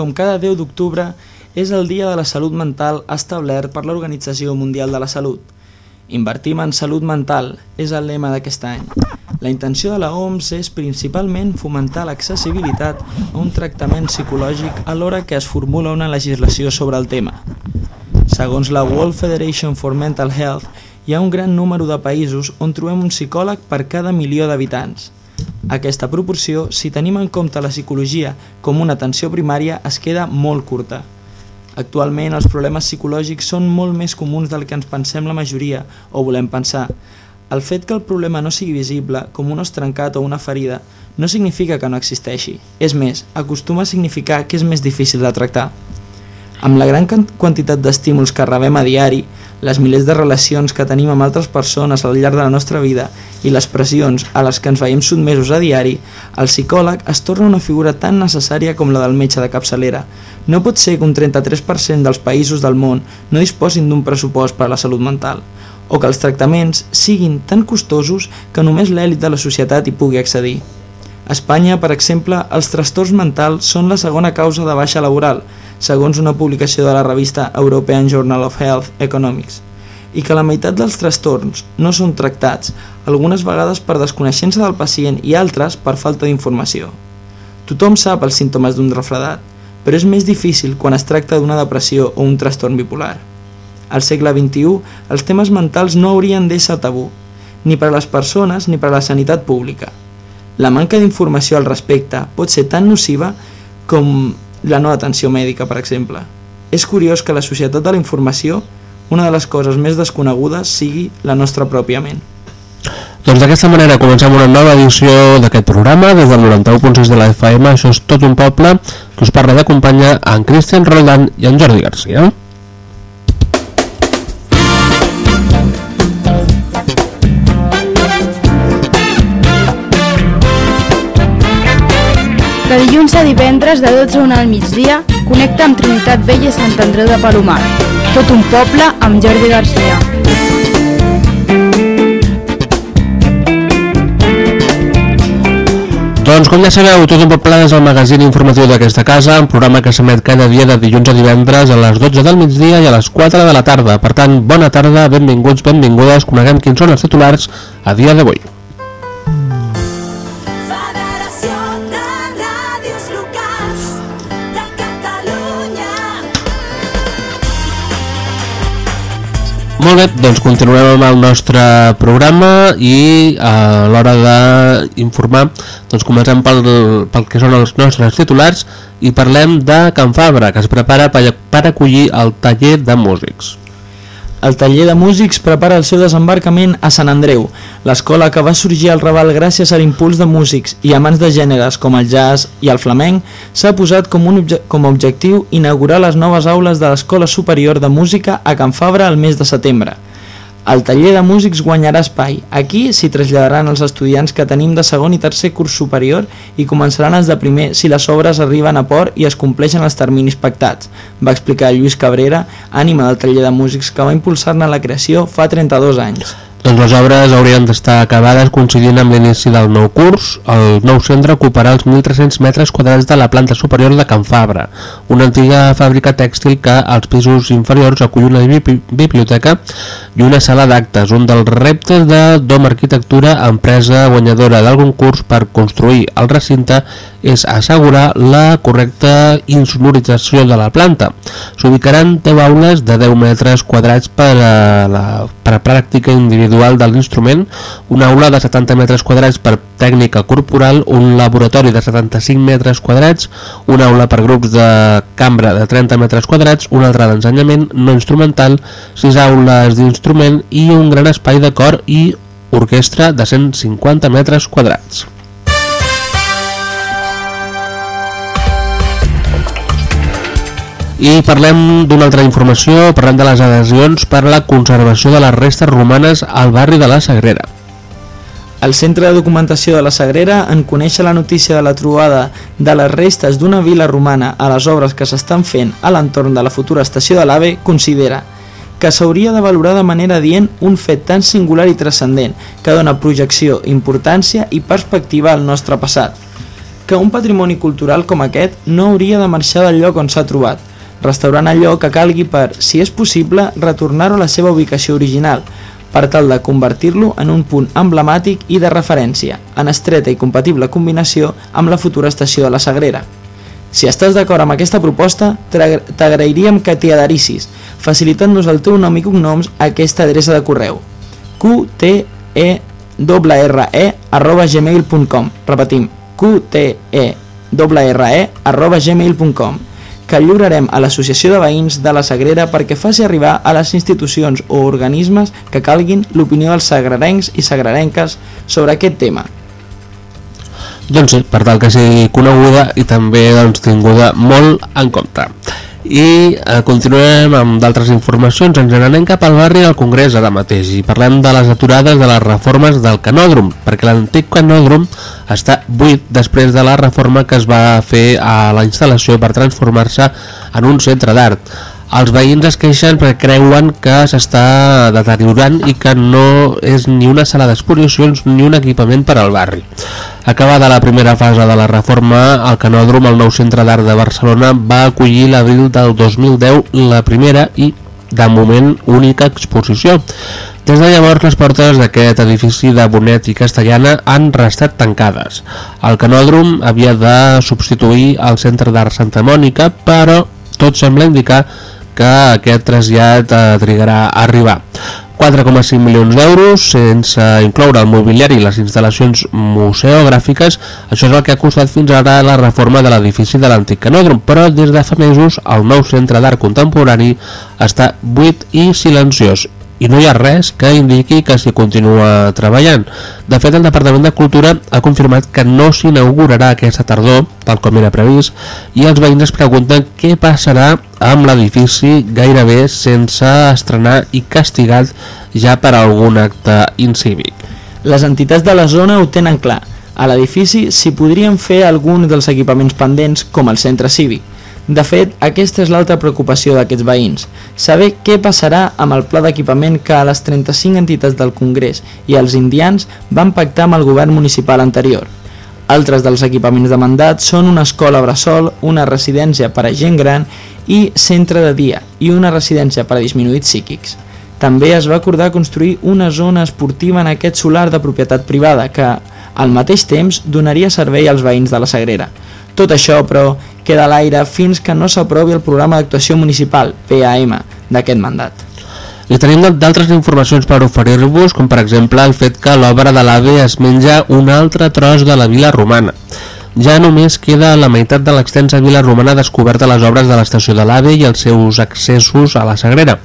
Com cada 10 d'octubre, és el Dia de la Salut Mental establert per l'Organització Mundial de la Salut. Invertim en salut mental és el lema d'aquest any. La intenció de la OMS és principalment fomentar l'accessibilitat a un tractament psicològic alhora que es formula una legislació sobre el tema. Segons la World Federation for Mental Health, hi ha un gran número de països on trobem un psicòleg per cada milió d'habitants. Aquesta proporció, si tenim en compte la psicologia com una atenció primària, es queda molt curta. Actualment els problemes psicològics són molt més comuns del que ens pensem la majoria o volem pensar. El fet que el problema no sigui visible, com un os trencat o una ferida, no significa que no existeixi. És més, acostuma a significar que és més difícil de tractar. Amb la gran quantitat d'estímuls que rebem a diari, les milers de relacions que tenim amb altres persones al llarg de la nostra vida i les pressions a les que ens veiem sotmesos a diari, el psicòleg es torna una figura tan necessària com la del metge de capçalera. No pot ser que un 33% dels països del món no disposin d'un pressupost per a la salut mental, o que els tractaments siguin tan costosos que només l'èlit de la societat hi pugui accedir. A Espanya, per exemple, els trastorns mentals són la segona causa de baixa laboral, segons una publicació de la revista European Journal of Health Economics, i que la meitat dels trastorns no són tractats, algunes vegades per desconeixença del pacient i altres per falta d'informació. Tothom sap els símptomes d'un refredat, però és més difícil quan es tracta d'una depressió o un trastorn bipolar. Al segle XXI, els temes mentals no haurien d'ésser tabú, ni per a les persones ni per a la sanitat pública. La manca d'informació al respecte pot ser tan nociva com la no atenció mèdica, per exemple. És curiós que la societat de la informació, una de les coses més desconegudes, sigui la nostra pròpia ment. Doncs d'aquesta manera comencem una nova edició d'aquest programa des del 91.6 de la FM, això és tot un poble, que us parla d'acompanyar en Cristian Roldán i en Jordi Garcia. Divendres de 12 a 1 al migdia, connecta amb Trinitat Vella i Sant Andreu de Palomar. Tot un poble amb Jordi Garcia. Doncs com ja sabeu, tot un poble és el magazín informatiu d'aquesta casa, un programa que s'emet cada dia de dilluns a divendres a les 12 del migdia i a les 4 de la tarda. Per tant, bona tarda, benvinguts, benvingudes, coneguem quins són els titulars a dia d'avui. Molt bé, doncs continuem amb el nostre programa i a l'hora d'informar doncs comencem pel, pel que són els nostres titulars i parlem de Can Fabra, que es prepara per, per acollir el taller de músics. El taller de músics prepara el seu desembarcament a Sant Andreu, l'escola que va sorgir al Raval gràcies a l'impuls de músics i amants de gèneres com el jazz i el flamenc, s'ha posat com, un obje com a objectiu inaugurar les noves aules de l'Escola Superior de Música a Can Fabra el mes de setembre. El taller de músics guanyarà espai. Aquí s'hi traslladaran els estudiants que tenim de segon i tercer curs superior i començaran els de primer si les obres arriben a port i es compleixen els terminis pactats, va explicar Lluís Cabrera, ànima del taller de músics que va impulsar-ne la creació fa 32 anys. Doncs les obres haurien d'estar acabades coincidint amb l'inici del nou curs. El nou centre ocuparà els 1.300 metres quadrats de la planta superior de Can Fabra, una antiga fàbrica tèxtil que als pisos inferiors acull una biblioteca i una sala d'actes, un dels reptes de Dom Arquitectura, empresa guanyadora del concurs per construir el recinte és assegurar la correcta insonorització de la planta. S'ubicaran 10 aules de 10 metres quadrats per a la per a pràctica individual de l'instrument, una aula de 70 metres quadrats per tècnica corporal, un laboratori de 75 metres quadrats, una aula per grups de cambra de 30 metres quadrats, una altra d'ensenyament no instrumental, 6 aules d'instrument i un gran espai de cor i orquestra de 150 metres quadrats. I parlem d'una altra informació, parlem de les adhesions per a la conservació de les restes romanes al barri de la Sagrera. El Centre de Documentació de la Sagrera, en conèixer la notícia de la trobada de les restes d'una vila romana a les obres que s'estan fent a l'entorn de la futura estació de l'AVE, considera que s'hauria de valorar de manera dient un fet tan singular i transcendent que dona projecció, importància i perspectiva al nostre passat que un patrimoni cultural com aquest no hauria de marxar del lloc on s'ha trobat, restaurant allò que calgui per, si és possible, retornar-ho a la seva ubicació original, per tal de convertir-lo en un punt emblemàtic i de referència, en estreta i compatible combinació amb la futura estació de la Sagrera. Si estàs d'acord amb aquesta proposta, t'agrairíem que t'hi adherissis, facilitant-nos el teu nom i cognoms a aquesta adreça de correu qte e arroba gmail.com repetim qte arroba gmail.com que lliurarem a l'Associació de Veïns de la Sagrera perquè faci arribar a les institucions o organismes que calguin l'opinió dels sagrarencs i sagrarenques sobre aquest tema. Doncs sí, per tal que sigui coneguda i també doncs, tinguda molt en compte i eh, continuem amb d'altres informacions. Ens n'anem cap al barri del Congrés ara mateix i parlem de les aturades de les reformes del canòdrom perquè l'antic canòdrom està buit després de la reforma que es va fer a la instal·lació per transformar-se en un centre d'art els veïns es queixen perquè creuen que s'està deteriorant i que no és ni una sala d'exposicions ni un equipament per al barri. Acabada la primera fase de la reforma, el Canòdrom, el nou centre d'art de Barcelona, va acollir l'abril del 2010 la primera i, de moment, única exposició. Des de llavors, les portes d'aquest edifici de Bonet i Castellana han restat tancades. El Canòdrom havia de substituir el Centre d'Art Santa Mònica, però tot sembla indicar que aquest trasllat eh, trigarà a arribar. 4,5 milions d'euros sense incloure el mobiliari i les instal·lacions museogràfiques, això és el que ha costat fins ara la reforma de l'edifici de l'antic canòdrom, però des de fa mesos el nou centre d'art contemporani està buit i silenciós i no hi ha res que indiqui que s'hi continua treballant. De fet, el Departament de Cultura ha confirmat que no s'inaugurarà aquesta tardor, tal com era previst, i els veïns es pregunten què passarà amb l'edifici gairebé sense estrenar i castigat ja per algun acte incívic. Les entitats de la zona ho tenen clar. A l'edifici s'hi podrien fer algun dels equipaments pendents, com el centre cívic, de fet, aquesta és l'altra preocupació d'aquests veïns, saber què passarà amb el pla d'equipament que a les 35 entitats del Congrés i els indians van pactar amb el govern municipal anterior. Altres dels equipaments demandats són una escola bressol, una residència per a gent gran i centre de dia i una residència per a disminuïts psíquics. També es va acordar construir una zona esportiva en aquest solar de propietat privada que, al mateix temps, donaria servei als veïns de la Sagrera. Tot això, però, queda a l'aire fins que no s'aprovi el programa d'actuació municipal, PAM, d'aquest mandat. I tenim d'altres informacions per oferir-vos, com per exemple el fet que l'obra de l'AVE es menja un altre tros de la vila romana. Ja només queda la meitat de l'extensa vila romana descoberta a les obres de l'estació de l'AVE i els seus accessos a la Sagrera.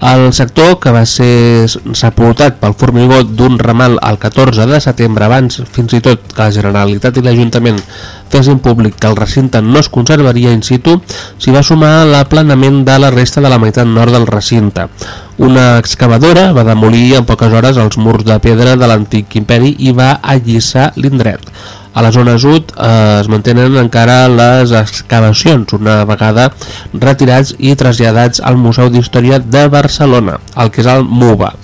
El sector, que va ser sepultat pel formigó d'un ramal el 14 de setembre, abans fins i tot que la Generalitat i l'Ajuntament fessin públic que el recinte no es conservaria in situ, s'hi va sumar l'aplanament de la resta de la meitat nord del recinte. Una excavadora va demolir en poques hores els murs de pedra de l'antic imperi i va allissar l'indret. A la zona sud eh, es mantenen encara les excavacions, una vegada retirats i traslladats al Museu d'Història de Barcelona, el que és el MUBA,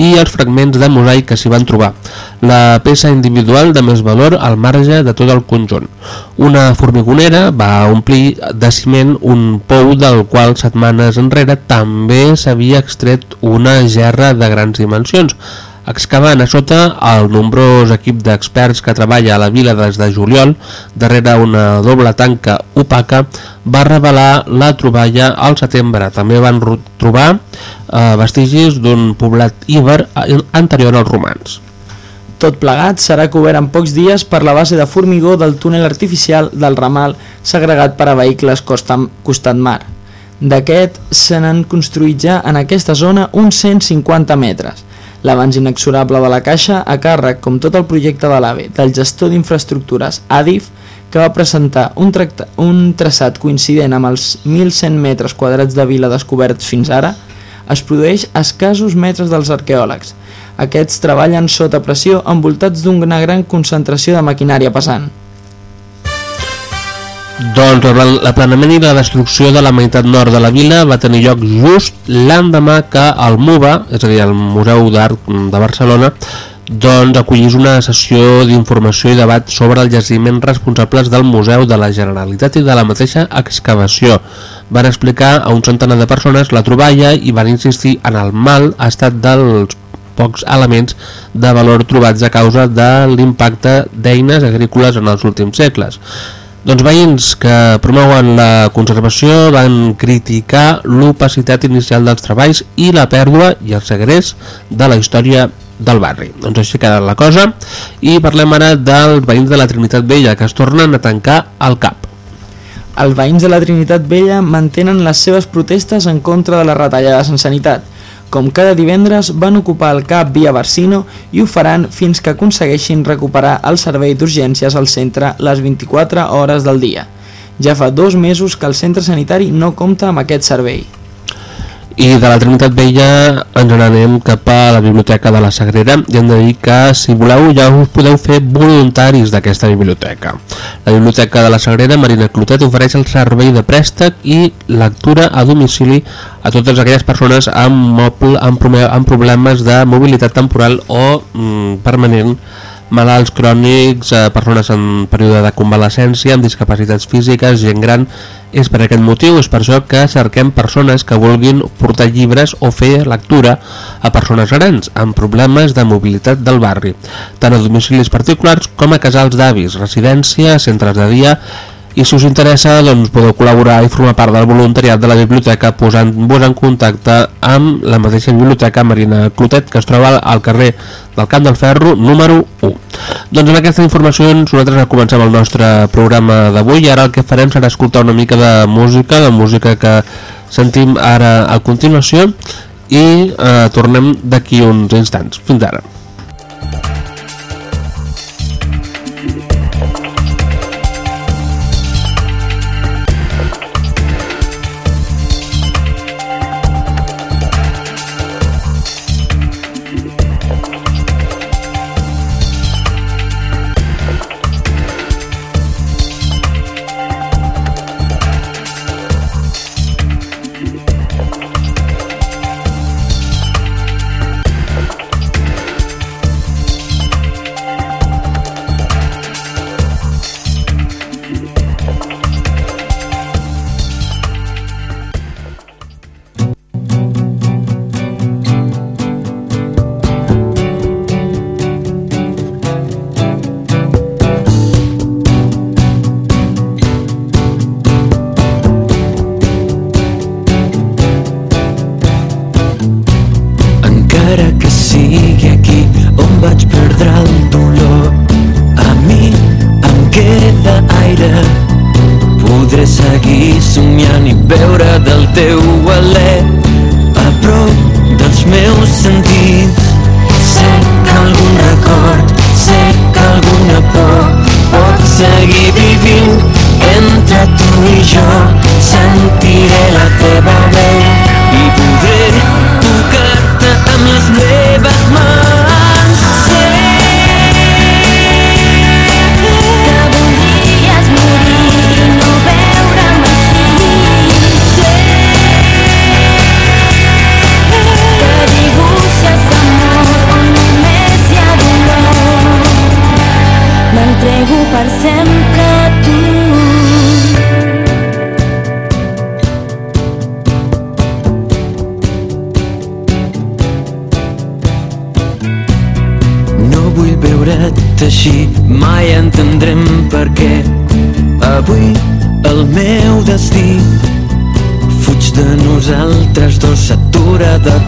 i els fragments de mosaic que s'hi van trobar, la peça individual de més valor al marge de tot el conjunt. Una formigonera va omplir de ciment un pou del qual setmanes enrere també s'havia extret una gerra de grans dimensions, excavant a sota el nombrós equip d'experts que treballa a la vila des de juliol, darrere una doble tanca opaca, va revelar la troballa al setembre. També van trobar eh, vestigis d'un poblat íber anterior als romans. Tot plegat serà cobert en pocs dies per la base de formigó del túnel artificial del ramal segregat per a vehicles costat mar. D'aquest se n'han construït ja en aquesta zona uns 150 metres, L'abans inexorable de la Caixa a càrrec, com tot el projecte de l'AVE, del gestor d'infraestructures ADIF, que va presentar un, tracta, un traçat coincident amb els 1.100 metres quadrats de vila descoberts fins ara, es produeix a escassos metres dels arqueòlegs. Aquests treballen sota pressió envoltats d'una gran concentració de maquinària pesant. Doncs l'aplanament i la destrucció de la meitat nord de la vila va tenir lloc just l'endemà que el MUBA, és a dir, el Museu d'Art de Barcelona, doncs acollís una sessió d'informació i debat sobre els jaciments responsables del Museu de la Generalitat i de la mateixa excavació. Van explicar a un centenar de persones la troballa i van insistir en el mal estat dels pocs elements de valor trobats a causa de l'impacte d'eines agrícoles en els últims segles. Doncs veïns que promouen la conservació van criticar l'opacitat inicial dels treballs i la pèrdua i el segrest de la història del barri. Doncs així queda la cosa i parlem ara dels veïns de la Trinitat Vella que es tornen a tancar al CAP. Els veïns de la Trinitat Vella mantenen les seves protestes en contra de les retallades en sanitat. Com cada divendres, van ocupar el CAP via Barsino i ho faran fins que aconsegueixin recuperar el servei d'urgències al centre les 24 hores del dia. Ja fa dos mesos que el centre sanitari no compta amb aquest servei. I de la Trinitat Vella ens n'anem cap a la Biblioteca de la Sagrera i hem de dir que si voleu ja us podeu fer voluntaris d'aquesta biblioteca. La Biblioteca de la Sagrera Marina Clotet ofereix el servei de préstec i lectura a domicili a totes aquelles persones amb, moble, amb, amb problemes de mobilitat temporal o mm, permanent malalts crònics, eh, persones en període de convalescència, amb discapacitats físiques, gent gran. És per aquest motiu, és per això que cerquem persones que vulguin portar llibres o fer lectura a persones grans amb problemes de mobilitat del barri, tant a domicilis particulars com a casals d'avis, residència, centres de dia i si us interessa doncs, podeu col·laborar i formar part del voluntariat de la biblioteca posant-vos en contacte amb la mateixa biblioteca Marina Clotet que es troba al carrer del Camp del Ferro número 1. Doncs amb aquesta informació nosaltres comencem el nostre programa d'avui i ara el que farem serà escoltar una mica de música, de música que sentim ara a continuació i eh, tornem d'aquí uns instants. Fins ara.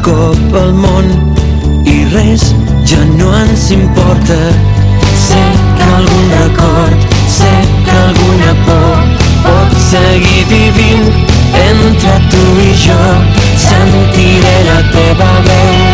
cop al món i res ja no ens importa. Sé que algun record, sé que alguna por pot seguir vivint entre tu i jo. Sentiré la teva veu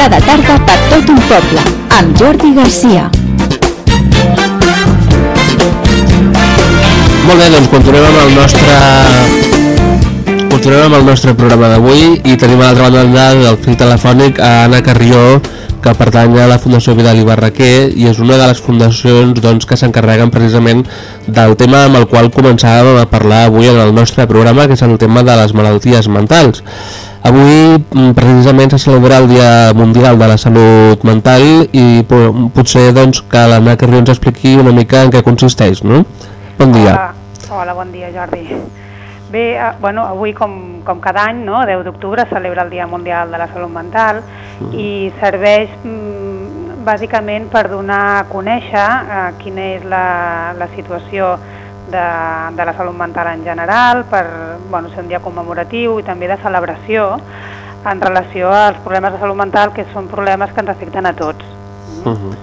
cada tarda per tot un poble, amb Jordi Garcia. Molt bé, doncs continuem amb el nostre continuem amb el nostre programa d'avui i tenim a l'altra banda del fil telefònic a Anna Carrió que pertany a la Fundació Vidal i Barraquer i és una de les fundacions doncs, que s'encarreguen precisament del tema amb el qual començàvem a parlar avui en el nostre programa que és el tema de les malalties mentals Avui mm, precisament se celebra el Dia Mundial de la Salut Mental i potser doncs, que l'Anna Carrió ens expliqui una mica en què consisteix, no? Bon dia. Hola. Hola, bon dia Jordi. Bé, eh, bueno, avui com, com cada any, no, 10 d'octubre, celebra el Dia Mundial de la Salut Mental mm. i serveix mm, bàsicament per donar a conèixer eh, quina és la, la situació de, de la salut mental en general, per bueno, ser un dia commemoratiu i també de celebració en relació als problemes de salut mental que són problemes que ens afecten a tots. Mm -hmm.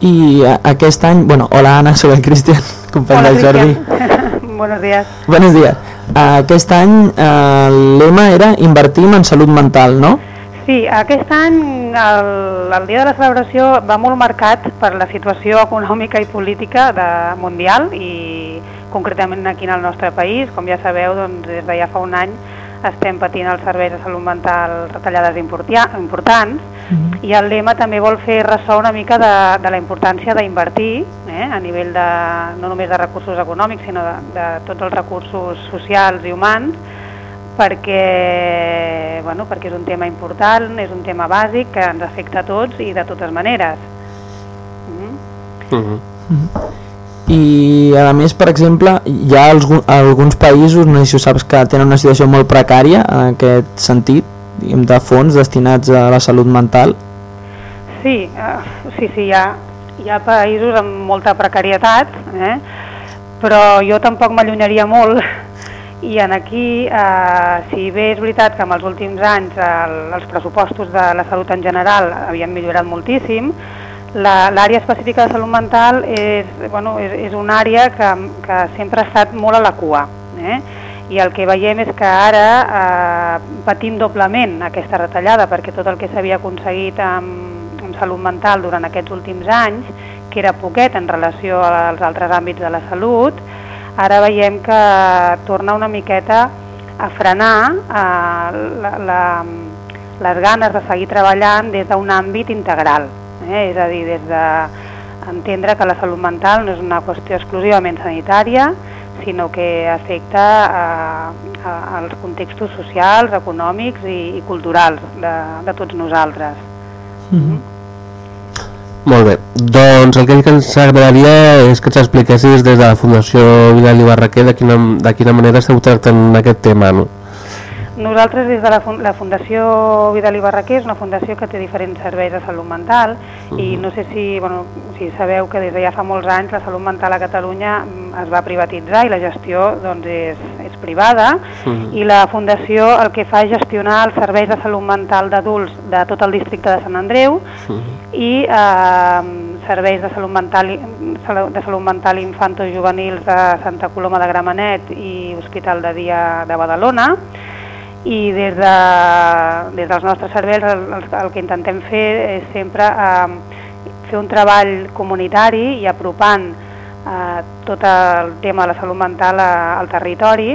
I aquest any, bueno, hola Anna, soc el Cristian, company hola, del Jordi. Buenos días. Buenos días. Uh, aquest any uh, el lema era invertim en salut mental, no? Sí, aquest any el, el dia de la celebració va molt marcat per la situació econòmica i política de mundial i concretament aquí en el nostre país. Com ja sabeu, doncs, des de ja fa un any estem patint els serveis de salut mental retallades importants mm -hmm. i el lema també vol fer ressò una mica de, de la importància d'invertir eh, a nivell de, no només de recursos econòmics sinó de, de tots els recursos socials i humans perquè, bueno, perquè és un tema important, és un tema bàsic que ens afecta a tots i de totes maneres. Mm -hmm. Mm -hmm i a més, per exemple, hi ha alguns, alguns països, no sé si ho saps, que tenen una situació molt precària en aquest sentit, diguem, de fons destinats a la salut mental. Sí, uh, sí, sí, hi ha, hi ha països amb molta precarietat, eh? però jo tampoc m'allunyaria molt i en aquí, eh, si bé és veritat que en els últims anys el, els pressupostos de la salut en general havien millorat moltíssim, L'àrea específica de salut mental és, bueno, és, és una àrea que, que sempre ha estat molt a la cua. Eh? I el que veiem és que ara eh, patim doblement aquesta retallada perquè tot el que s'havia aconseguit amb, amb salut mental durant aquests últims anys, que era poquet en relació als altres àmbits de la salut, ara veiem que torna una miqueta a frenar eh, la, la, les ganes de seguir treballant des d'un àmbit integral eh? és a dir, des d'entendre que la salut mental no és una qüestió exclusivament sanitària, sinó que afecta a, a, als contextos socials, econòmics i, i culturals de, de tots nosaltres. Mm -hmm. Molt bé, doncs el que ens agradaria és que ens expliquessis des de la Fundació Vidal i Barraquer de quina, de quina manera esteu tractant aquest tema, no? Nosaltres des de la, la Fundació Vidal i Barraquer és una fundació que té diferents serveis de salut mental uh -huh. i no sé si, bueno, si sabeu que des de ja fa molts anys la salut mental a Catalunya mm, es va privatitzar i la gestió doncs, és, és privada uh -huh. i la fundació el que fa és gestionar els serveis de salut mental d'adults de tot el districte de Sant Andreu uh -huh. i eh, serveis de salut mental de salut mental infanto-juvenils de Santa Coloma de Gramenet i Hospital de Dia de Badalona i des, de, des dels nostres serveis el, el, el que intentem fer és sempre eh, fer un treball comunitari i apropant eh, tot el tema de la salut mental a, al territori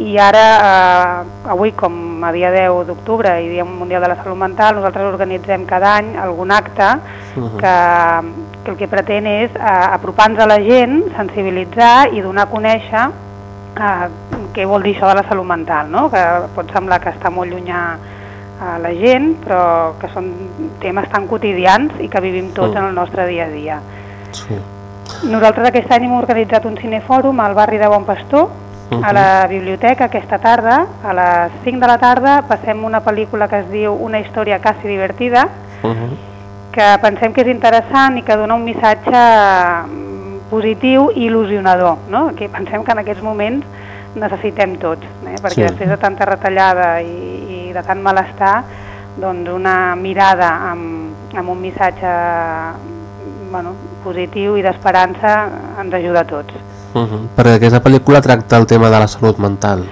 i ara, eh, avui com a dia 10 d'octubre i Dia Mundial de la Salut Mental, nosaltres organitzem cada any algun acte uh -huh. que, que el que pretén és eh, apropar-nos a la gent, sensibilitzar i donar a conèixer eh, què vol dir això de la salut mental, no? que pot semblar que està molt llunyà a la gent, però que són temes tan quotidians i que vivim tots mm. en el nostre dia a dia. Sí. Nosaltres aquest any hem organitzat un cinefòrum al barri de Bon Pastor, uh -huh. a la biblioteca aquesta tarda, a les 5 de la tarda, passem una pel·lícula que es diu Una història quasi divertida, uh -huh. que pensem que és interessant i que dona un missatge positiu i il·lusionador, no? que pensem que en aquests moments necessitem tots, eh? perquè sí. després de tanta retallada i, i de tant malestar, doncs una mirada amb, amb un missatge bueno, positiu i d'esperança ens ajuda a tots. Uh -huh. Perquè aquesta pel·lícula tracta el tema de la salut mental.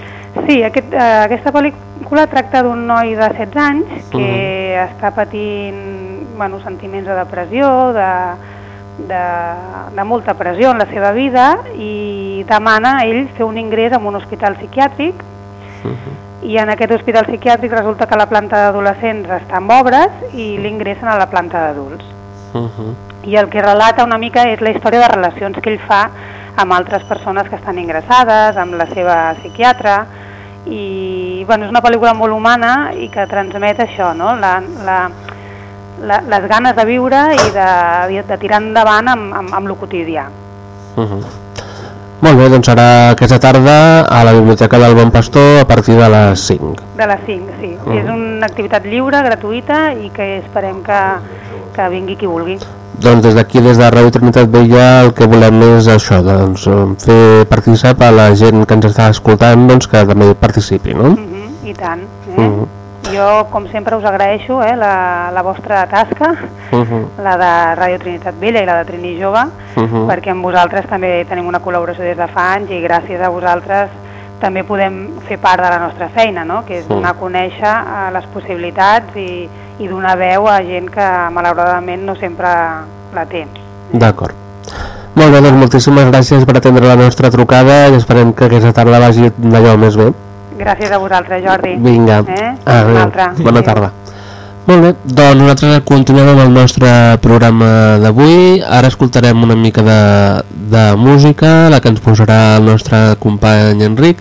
Sí, aquest, eh, aquesta pel·lícula tracta d'un noi de 16 anys que Mhm. està patint bueno, sentiments de depressió, de, de, de molta pressió en la seva vida i demana a ell fer un ingrés en un hospital psiquiàtric i en aquest hospital psiquiàtric resulta que la planta d'adolescents està en obres i l'ingressen a la planta d'adults. Uh -huh. I el que relata una mica és la història de relacions que ell fa amb altres persones que estan ingressades, amb la seva psiquiatra, i bueno, és una pel·lícula molt humana i que transmet això, no? la, la, la, les ganes de viure i de, de tirar endavant amb, amb, amb lo quotidià. Uh -huh. Molt bé, doncs serà aquesta tarda a la Biblioteca del Bon Pastor a partir de les 5. De les 5, sí. Mhm. És una activitat lliure, gratuïta i que esperem que, que vingui qui vulgui. Doncs des d'aquí, des de Ràdio Trinitat Vella, el que volem és això, doncs, fer participar a la gent que ens està escoltant doncs, que també participi, no? Mhm, I tant. Eh? Mhm. Jo, com sempre, us agraeixo eh, la, la vostra tasca, Uh -huh. la de Ràdio Trinitat Vella i la de Trini Jove, Uh -huh. perquè amb vosaltres també tenim una col·laboració des de fa anys i gràcies a vosaltres també podem fer part de la nostra feina, no? que és donar a conèixer eh, les possibilitats i, i donar veu a gent que malauradament no sempre la té. D'acord. Molt bé, doncs moltíssimes gràcies per atendre la nostra trucada i esperem que aquesta tarda vagi d'allò més bé. Gràcies a vosaltres, Jordi. Vinga, Eh? adéu. Bona tarda. Molt bé, doncs nosaltres continuem amb el nostre programa d'avui. Ara escoltarem una mica de, de música, la que ens posarà el nostre company Enric,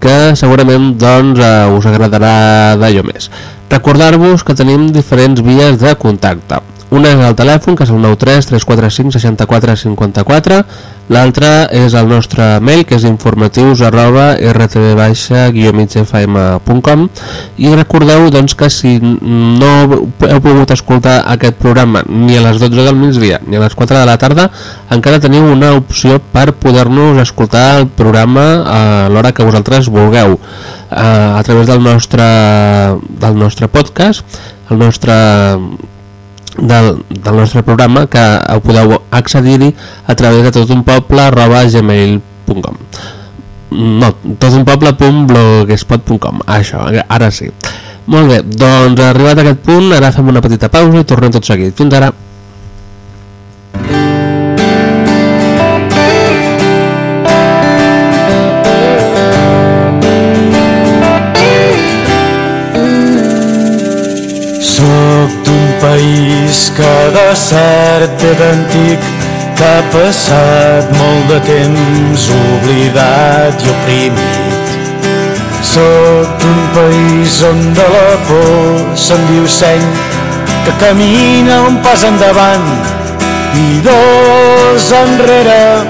que segurament doncs, eh, us agradarà d'allò més. Recordar-vos que tenim diferents vies de contacte. Una és el telèfon, que és el 93 345 64 54, l'altra és el nostre mail, que és informatius arroba rtv-migfm.com i recordeu doncs, que si no heu pogut escoltar aquest programa ni a les 12 del migdia ni a les 4 de la tarda, encara teniu una opció per poder-nos escoltar el programa a l'hora que vosaltres vulgueu eh, a través del nostre, del nostre podcast, el nostre del, del nostre programa que podeu accedir-hi a través de totunpoble arroba gmail.com no, totunpoble.blogspot.com això, ara sí. Molt bé, doncs arribat a aquest punt ara fem una petita pausa i tornem tot seguit. Fins ara país que de cert té d'antic que ha passat molt de temps oblidat i oprimit. Soc d'un país on de la por se'n diu seny que camina un pas endavant i dos enrere.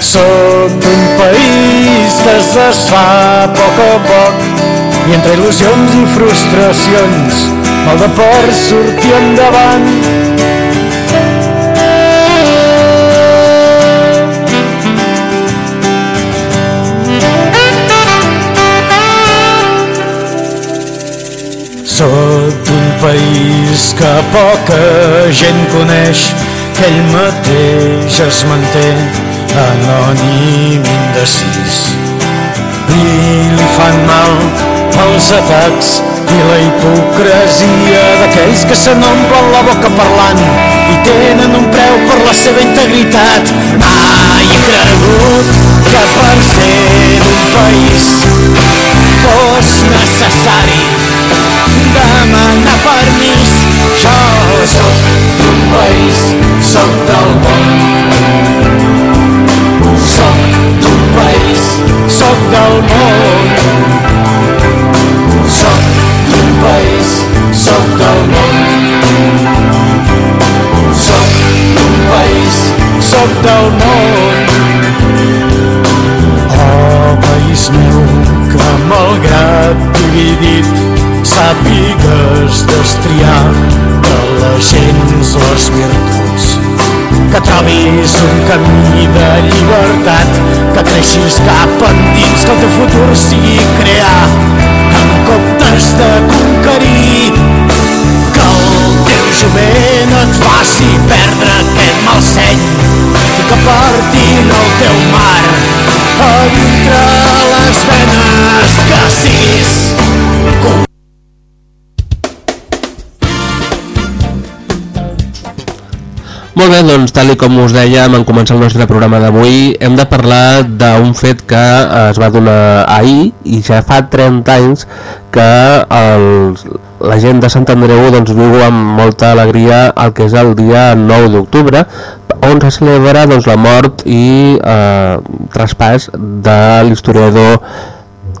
Soc d'un país que es desfà a poc a poc i entre il·lusions i frustracions mal de per sortir endavant. Soc d'un país que poca gent coneix, que ell mateix es manté anònim indecis. I li fan mal els atacs i la hipocresia d'aquells que se n'omplen la boca parlant i tenen un preu per la seva integritat. Mai he cregut que per ser un país fos necessari demanar permís. Jo sóc d'un país, sóc del món. Sóc d'un país, sóc del món. Soc d'un país, soc del món. Soc d'un país, soc del món. Oh, país meu, que malgrat dividit, sàpigues destriar de la gens les virtuts. Que trobis un camí de llibertat, que creixis cap endins, que el teu futur sigui crear en comptes de conquerir, que el teu jovent et faci perdre aquest mal seny i que partint el teu mar a dintre les venes que siguis Molt bé, doncs tal com us dèiem en començar el nostre programa d'avui hem de parlar d'un fet que eh, es va donar ahir i ja fa 30 anys que el, la gent de Sant Andreu doncs, viu amb molta alegria el que és el dia 9 d'octubre on se celebra doncs, la mort i eh, traspàs de l'historiador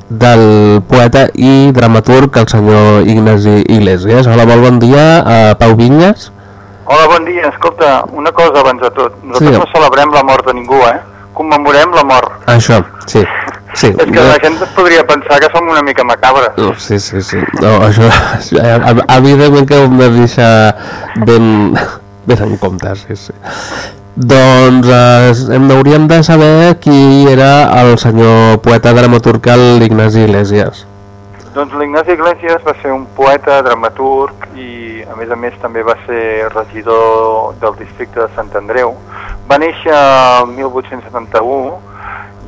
del poeta i dramaturg el senyor Ignasi Iglesias. Hola, molt bon dia, eh, Pau Vinyes. Hola, bon dia. Escolta, una cosa abans de tot. Nosaltres Sí. no celebrem la mort de ningú, eh? Commemorem la mort. Això, sí. sí. És que la gent es podria pensar que som una mica macabres. No, sí, sí, sí. No, això, evidentment que ho hem de deixar ben, ben en compte, sí, sí. Doncs eh, hem, hauríem de saber qui era el senyor poeta dramaturg l'Ignasi Iglesias. Doncs l'Ignasi Iglesias va ser un poeta, dramaturg i a més a més també va ser regidor del districte de Sant Andreu. Va néixer el 1871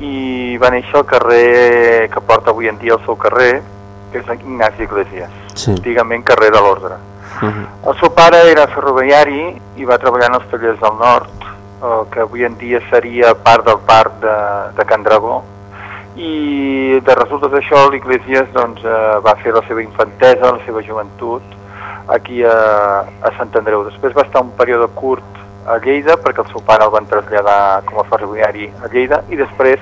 i va néixer al carrer que porta avui en dia el seu carrer, que és Ignasi Iglesias, Sí. antigament carrer de l'Ordre. Uh -huh. El seu pare era ferroviari i va treballar en els tallers del nord, el que avui en dia seria part del parc de, de Can Dragó, i de resultes d'això l'Iglesias doncs, eh, va fer la seva infantesa, la seva joventut, aquí a, a Sant Andreu. Després va estar un període curt a Lleida, perquè el seu pare el van traslladar com a ferroviari a Lleida, i després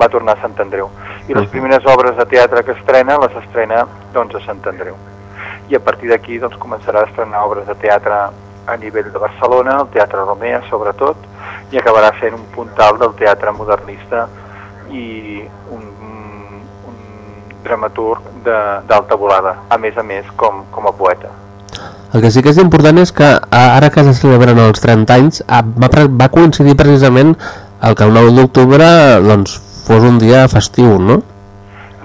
va tornar a Sant Andreu. I les primeres obres de teatre que estrena, les estrena doncs, a Sant Andreu i a partir d'aquí doncs, començarà a estrenar obres de teatre a nivell de Barcelona, el Teatre Romea sobretot, i acabarà sent un puntal del teatre modernista i un, un dramaturg d'alta volada, a més a més com, com a poeta. El que sí que és important és que ara que se celebren els 30 anys va, va coincidir precisament el que el 9 d'octubre doncs, fos un dia festiu, no?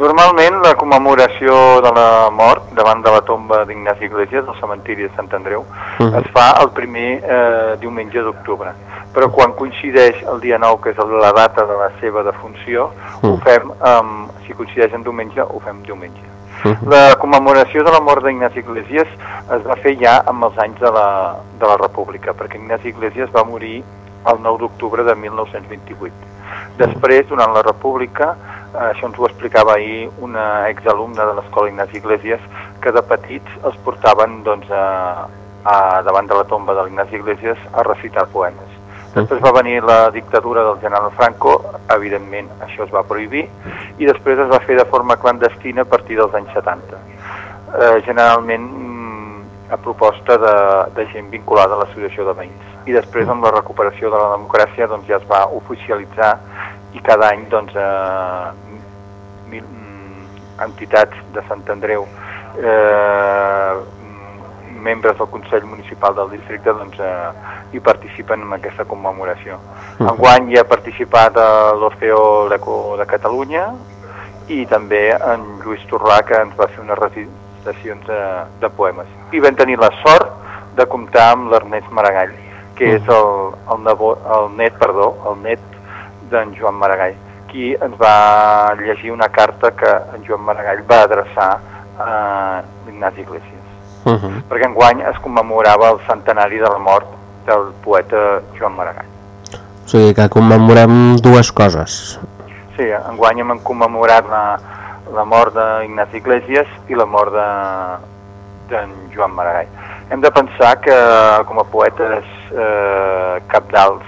Normalment la commemoració de la mort davant de la tomba d'Ignasi Iglesias al cementiri de Sant Andreu Mhm. es fa el primer eh, diumenge d'octubre. Però quan coincideix el dia 9, que és la data de la seva defunció, ho Mhm. fem, um, si coincideix en diumenge, ho fem diumenge. Mhm. La commemoració de la mort d'Ignasi Iglesias es va fer ja amb els anys de la, de la República, perquè Ignasi Iglesias va morir el 9 d'octubre de 1928. Després, durant la República, eh, això ens ho explicava ahir una exalumna de l'escola Ignasi Iglesias, que de petits els portaven doncs, a, a, davant de la tomba de l'Ignasi Iglesias a recitar poemes. Després va venir la dictadura del general Franco, evidentment això es va prohibir, i després es va fer de forma clandestina a partir dels anys 70. Eh, generalment mm, a proposta de, de gent vinculada a l'associació de veïns. I després amb la recuperació de la democràcia doncs, ja es va oficialitzar i cada any doncs, eh, mil, mm, entitats de Sant Andreu eh, mm, membres del Consell Municipal del districte doncs, eh, hi participen en aquesta commemoració. Mhm. Enguany hi ha participat a l'Orfeo L'Eco de Catalunya i també en Lluís Torrà que ens va fer unes recitacions de, de poemes. I vam tenir la sort de comptar amb l'Ernest Maragall, que és el, el, nebot, el net, perdó, el net d'en Joan Maragall, qui ens va llegir una carta que en Joan Maragall va adreçar a l'Ignasi Iglesias Uh -huh. perquè enguany es commemorava el centenari de la mort del poeta Joan Maragall. O sigui que commemorem dues coses. Sí, enguany hem commemorat la, la mort d'Ignasi Iglesias i la mort de- d'en Joan Maragall. Hem de pensar que com a poetes eh, capdals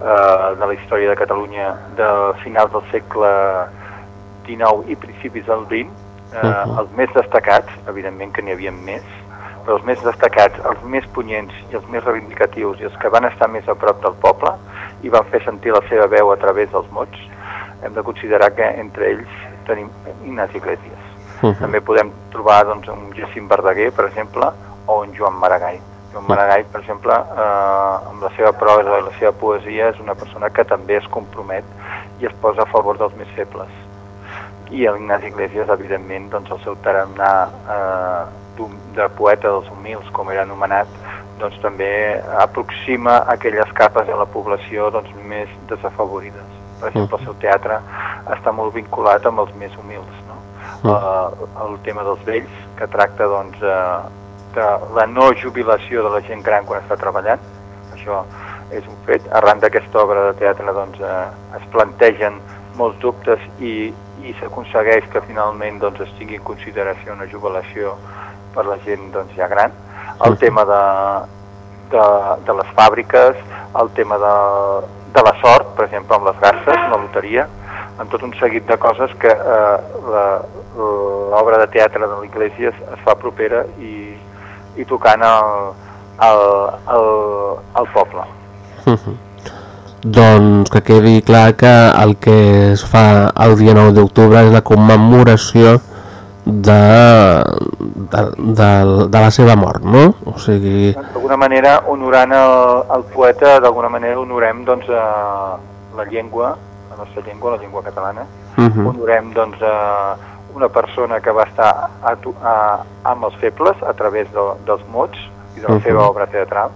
eh, de la història de Catalunya de finals del segle XIX i principis del XX, eh, Mhm. els més destacats, evidentment que n'hi havia més, però els més destacats, els més punyents i els més reivindicatius i els que van estar més a prop del poble i van fer sentir la seva veu a través dels mots, hem de considerar que entre ells tenim Ignasi Iglesias. Uh -huh. També podem trobar doncs, un Jacint Verdaguer, per exemple, o un Joan Maragall. Joan Maragall, per exemple, eh, amb la seva prosa i la seva poesia, és una persona que també es compromet i es posa a favor dels més febles. I l'Ignasi Iglesias, evidentment, doncs, el seu tarannà eh, de poeta dels humils, com era anomenat, doncs també aproxima aquelles capes de la població doncs, més desafavorides. Per exemple, el seu teatre està molt vinculat amb els més humils, no? eh, el tema dels vells, que tracta doncs, eh, de la no jubilació de la gent gran quan està treballant. Això és un fet. Arran d'aquesta obra de teatre doncs, eh, es plantegen molts dubtes i, i s'aconsegueix que finalment doncs, es tingui en consideració una jubilació per la gent doncs, ja gran. El tema de, de, de les fàbriques, el tema de, de la sort, per exemple, amb les garces, la loteria, amb tot un seguit de coses que eh, la- l'obra de teatre de l'Iglésia es fa propera i, i tocant al, al, al, al poble. Mhm. Doncs que quedi clar que el que es fa el dia 9 d'octubre és la commemoració de, de, de, de la seva mort, no? O sigui, D'alguna manera, honorant el, el poeta, d'alguna manera honorem doncs, eh, la llengua, la nostra llengua, la llengua catalana, Mhm. honorem doncs, eh, una persona que va estar a, a, amb els febles a través de, dels mots i de la Mhm. seva obra teatral.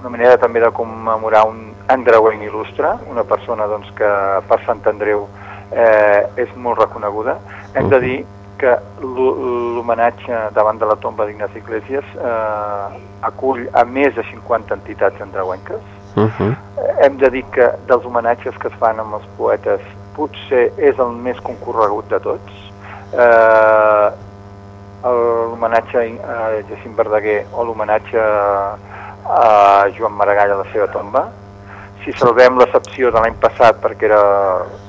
Una manera també de commemorar un andreuenc il·lustre, una persona doncs, que per Sant Andreu eh, és molt reconeguda. Hem de dir que l'ho- l'homenatge davant de la tomba d'Ignasi Iglesias eh, acull a més de 50 entitats andreuenques. mhm, Eh, Hem de dir que dels homenatges que es fan amb els poetes potser és el més concorregut de tots. Eh, l'homenatge a Jacint Verdaguer o l'homenatge a Joan Maragall a la seva tomba. Si salvem l'excepció de l'any passat perquè era,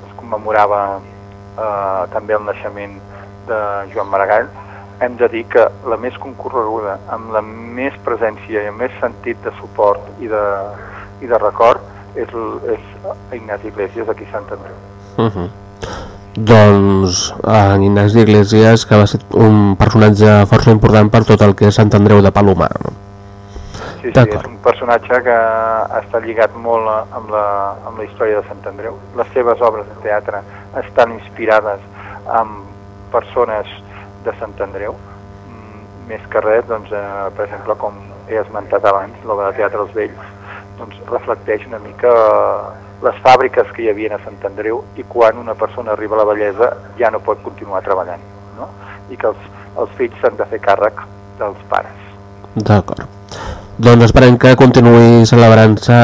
es commemorava eh, també el naixement de Joan Maragall, hem de dir que la més concorreguda, amb la més presència i amb més sentit de suport i de, i de record, és, és Ignasi Iglesias aquí a Sant Andreu. mhm. Doncs en Ignasi Iglesias, que va ser un personatge força important per tot el que és Sant Andreu de Palomar. No? Sí, sí, és un personatge que està lligat molt amb la, amb la història de Sant Andreu. Les seves obres de teatre estan inspirades en persones de Sant Andreu. Mm, Més que res, doncs, eh, per exemple, com he esmentat abans, l'obra de teatre Els Vells, doncs reflecteix una mica eh, les fàbriques que hi havia a Sant Andreu i quan una persona arriba a la bellesa ja no pot continuar treballant, no? I que els, els fills s'han de fer càrrec dels pares. D'acord. Doncs esperem que continuï celebrant-se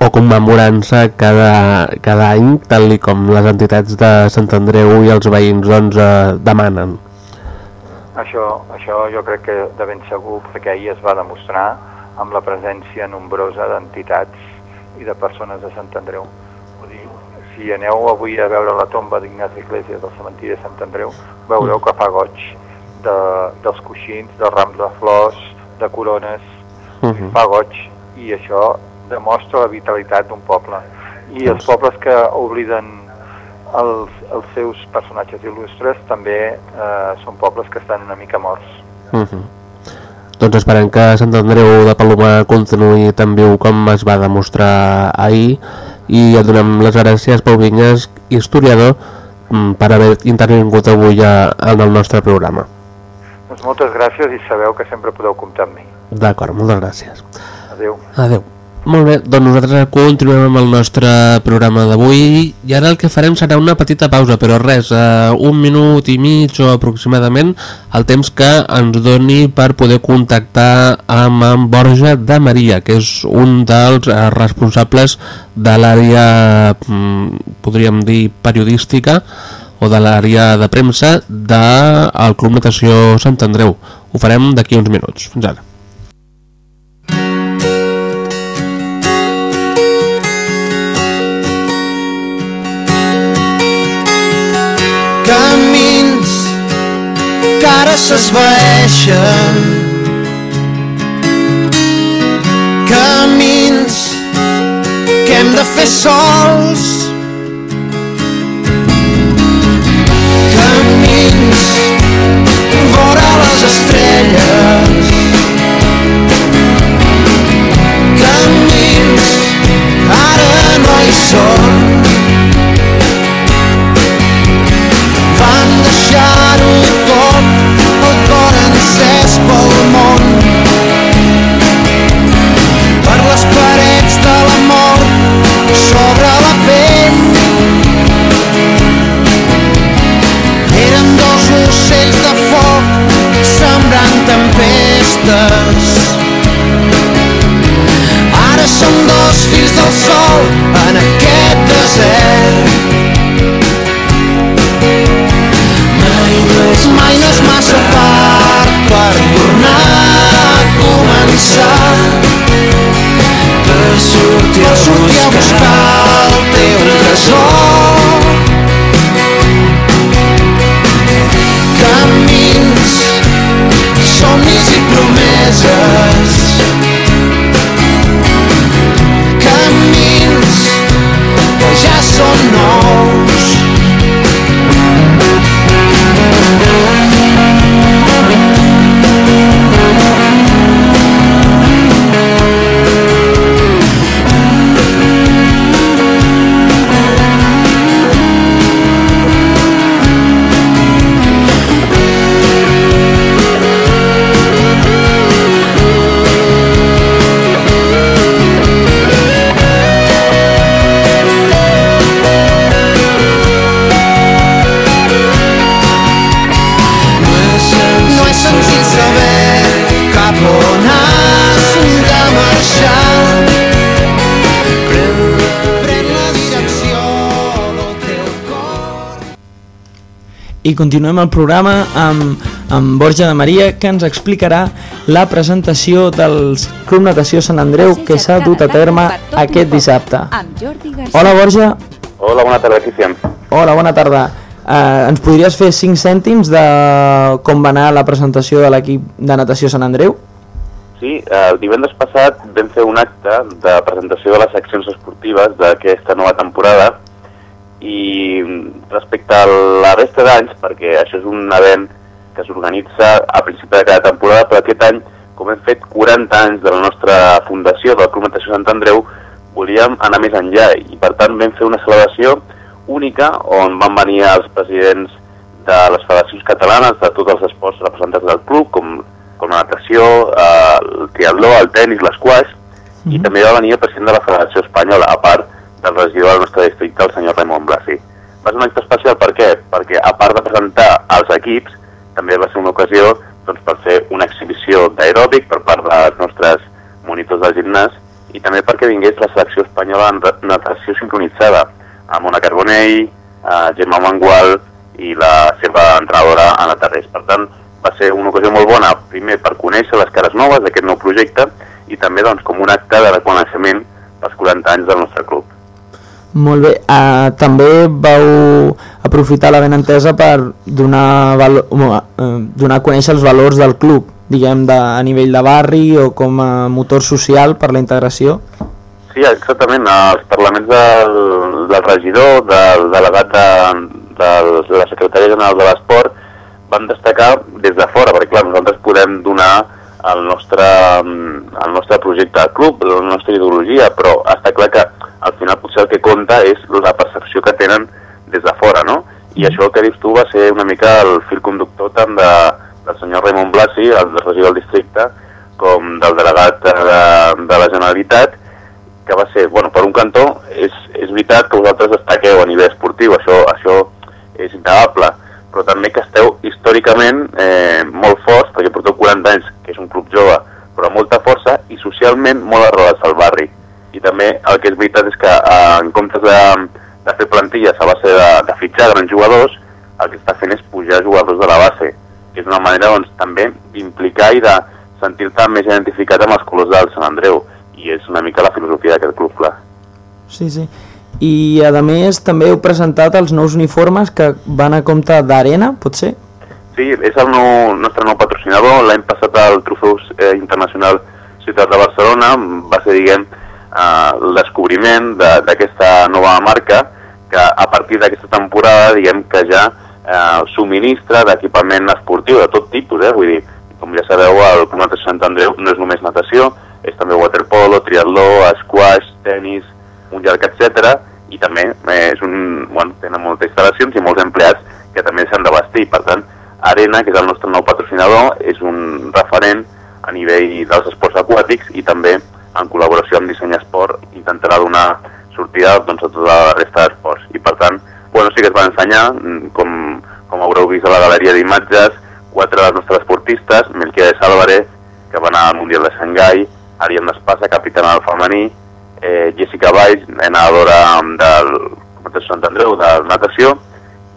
o commemorant-se cada, cada any, tal com les entitats de Sant Andreu i els veïns doncs, eh, demanen. Això, això jo crec que de ben segur, perquè ahir es va demostrar amb la presència nombrosa d'entitats i de persones de Sant Andreu. Vull dir, si aneu avui a veure la tomba d'Ignasi Iglesias del cementiri de Sant Andreu, veureu que fa goig de, dels coixins, de rams de flors, de corones, Mhm. fa goig i això demostra la vitalitat d'un poble. I els pobles que obliden els, els seus personatges il·lustres també eh, són pobles que estan una mica morts. Mhm. Doncs esperem que Sant Andreu de Palomar continuï tan viu com es va demostrar ahir i et donem les gràcies, Pau Vinyes, historiador, mm, per haver intervingut avui en el nostre programa. Doncs moltes gràcies i sabeu que sempre podeu comptar amb mi. D'acord, moltes gràcies. Adéu. Adeu. Molt bé, doncs nosaltres continuem amb el nostre programa d'avui i ara el que farem serà una petita pausa, però res, eh, un minut i mig o aproximadament el temps que ens doni per poder contactar amb en Borja de Maria, que és un dels eh, responsables de l'àrea, mm, podríem dir, periodística o de l'àrea de premsa del Club Natació Sant Andreu. Ho farem d'aquí uns minuts. Fins ara. S'esvaeixen. Camins que hem de fer sols I continuem el programa amb, amb Borja de Maria que ens explicarà la presentació del Club Natació Sant Andreu que s'ha dut a terme aquest dissabte. Hola Borja, Hola, bona tarda, Cristian. hola, bona tarda. Eh, ens podries fer 5 cèntims de com va anar la presentació de l'equip de natació Sant Andreu? Sí, el divendres passat vam fer un acte de presentació de les seccions esportives d'aquesta nova temporada i respecte a la resta d'anys, perquè això és un event que s'organitza a principi de cada temporada, però aquest any, com hem fet 40 anys de la nostra fundació del Club Natació Sant Andreu, volíem anar més enllà. I per tant vam fer una celebració única on van venir els presidents de les federacions catalanes de tots els esports representats del club, com, com la natació, eh, el triatló, el tennis, l'esquaix, i també va venir el president de la Federació Espanyola, a part del regidor del nostre districte, el senyor Raimon Blasi. Va ser un acte especial per què? Perquè a part de presentar els equips, també va ser una ocasió doncs, per fer una exhibició d'aeròbic per part dels nostres monitors del gimnàs i també perquè vingués la selecció espanyola en natació sincronitzada amb Mona Carbonell, eh, Gemma Mangual i la seva entrenadora Anna Tarrés. Per tant, va ser una ocasió molt bona, primer per conèixer les cares noves d'aquest nou projecte i també doncs, com un acte de reconeixement pels 40 anys del nostre club. Molt bé, uh, també vau aprofitar la benentesa per donar, valo uh, donar a conèixer els valors del club, diguem, de, a nivell de barri o com a motor social per la integració. Sí, exactament. Els parlaments del, del regidor, del delegat de, de, de la secretària general de l'esport van destacar des de fora, perquè clar, nosaltres podem donar el nostre, el nostre projecte de club, la nostra ideologia, però està clar que al final potser el que compta és la percepció que tenen des de fora, no? I això el que dius tu va ser una mica el fil conductor tant de, del senyor Raimon Blasi, el regidor del districte, com del delegat de, de la Generalitat, que va ser, bueno, per un cantó, és, és veritat que vosaltres destaqueu a nivell esportiu, això, això és innegable, però també que esteu històricament eh, molt forts, perquè porteu 40 anys, que és un club jove, però amb molta força, i socialment molt arrelats al barri. I també el que és veritat és que eh, en comptes de, de fer plantilles a base de, de fitxar grans jugadors, el que està fent és pujar jugadors de la base, que és una manera doncs, també d'implicar i de sentir-te més identificat amb els colors del Sant Andreu, i és una mica la filosofia d'aquest club, clar. Sí, sí. I a més també heu presentat els nous uniformes que van a compte d'Arena, pot ser? Sí, és el nou, nostre nou patrocinador. L'any passat el Trofeu eh, Internacional Ciutat de Barcelona va ser, diguem, eh, el descobriment de- d'aquesta nova marca que a partir d'aquesta temporada, diguem que ja eh, subministra d'equipament esportiu de tot tipus, eh? vull dir, com ja sabeu, el Club Natació Sant Andreu no és només natació, és també waterpolo, triatló, squash, tennis, un llarg, etc. I també eh, és un, bueno, tenen moltes instal·lacions i molts empleats que també s'han de vestir. Per tant, Arena, que és el nostre nou patrocinador, és un referent a nivell dels esports aquàtics i també en col·laboració amb Disseny Esport intentarà donar sortida doncs, a tota la resta d'esports. I per tant, bueno, sí que es va ensenyar, mm, com, com haureu vist a la galeria d'imatges, quatre dels nostres esportistes, Melquiades Álvarez, que va anar al Mundial de Xangai, Ariadna Espasa, capitana del femení, eh, Jessica Valls, nedadora del Competició Sant Andreu de natació,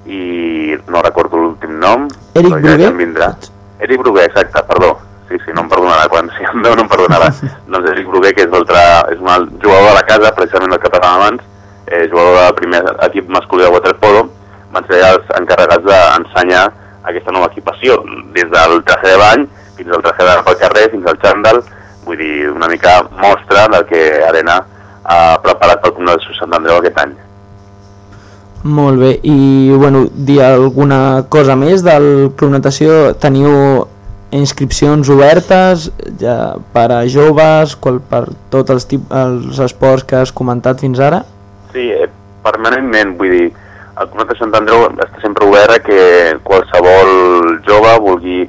i no recordo l'últim nom. Eric però ja- Bruguer? Ja. Eric Bruguer, exacte, perdó. Sí, sí, no em perdonarà quan si em veu no em perdonarà. doncs Eric Bruguer, que és, és un jugador de la casa, precisament el que parlàvem abans, eh, jugador del primer equip masculí de waterpolo, van ser els encarregats d'ensenyar aquesta nova equipació, des del traje de bany fins al traje d'anar pel carrer, fins al xandall, vull dir, una mica mostra del que Arena ha preparat pel Club de Sant Andreu aquest any. Molt bé, i bueno, dir alguna cosa més del Club Natació? Teniu inscripcions obertes ja per a joves, qual, per tots els, els esports que has comentat fins ara? Sí, eh, permanentment, vull dir, el Club de Sant Andreu està sempre obert a que qualsevol jove vulgui